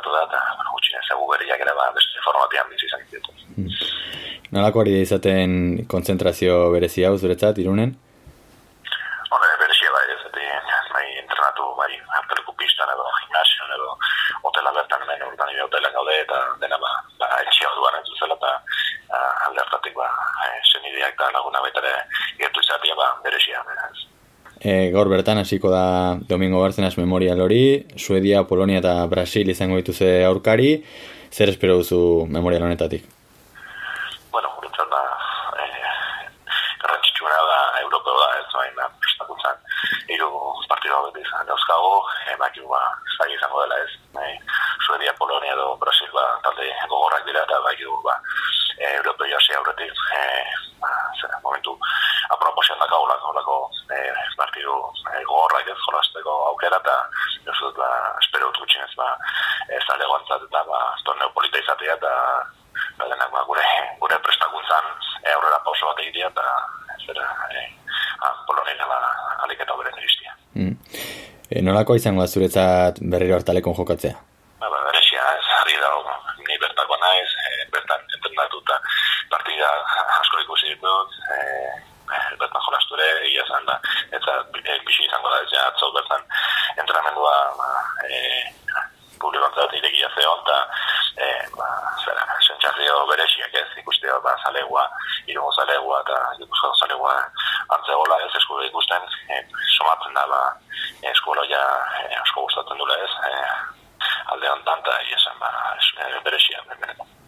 gertatu da, eta bueno, gutxinez egu berriak ere ba, beste formatian bizi izan ditu. Mm. Nolako hori da izaten konzentrazio berezi hau zuretzat, irunen? Hore, berezia bai, ez eti, bai, entrenatu, bai, harteleko pistan edo, gimnasion edo, hotela bertan, bai, urban ibe hotelen gaude, eta dena, ba, ba, etxia duan ez zuzela, eta alde hartatik, ba, e, senideak eta laguna baitare gertu izatea, ba, berezia, beraz. E, gaur bertan hasiko da Domingo Barcenas Memorial hori, Suedia, Polonia eta Brasil izango dituze aurkari, zer espero duzu memorial honetatik? Bueno, guretzat da, e, garrantzitsuna da, Europeo da, ez bain, prestakuntzan, iru partidu hau beti izan dauzkago, e, bakiu, ba, zai izango dela ez, e, Suedia, Polonia edo Brasil, ba, talde gogorrak dira, eta bakiu, ba, e, Europeo jasi aurretik, e, ba, zera, momentu, aproposion daka olako, olako partidu e, gogorrak ez jolasteko aukera eta ez dut, ba, espero dut gutxinez, ba, ez da legoantzat eta ba, torneo polita izatea eta ba, denak, ba, gure, gure prestakuntzan e, aurrera pauso bat egitea eta zera, e, polonera ba, aliketa beren iristia. Mm. E, nolako izango da zuretzat berriro hartalekon jokatzea? Ba, ba, berexia, ez harri dago, ni bertako naiz, e, bertan entrenatu eta partida asko ikusi ditut, e, bertan jolastu ere egia zan eta e, bixi izango da, ja, atzo bertan entrenamendua ba, e, publikoantzat irekia zeon, eta e, ba, zera, sentzazio berexiak ez ikustea ba, zalegua, irungo zalegua eta ikusko zalegua antzegola ez eskude ikusten, e, somatzen da ba, eskola ja e, asko gustatzen dula ez, e, alde honetan, eta esan ba, berexia,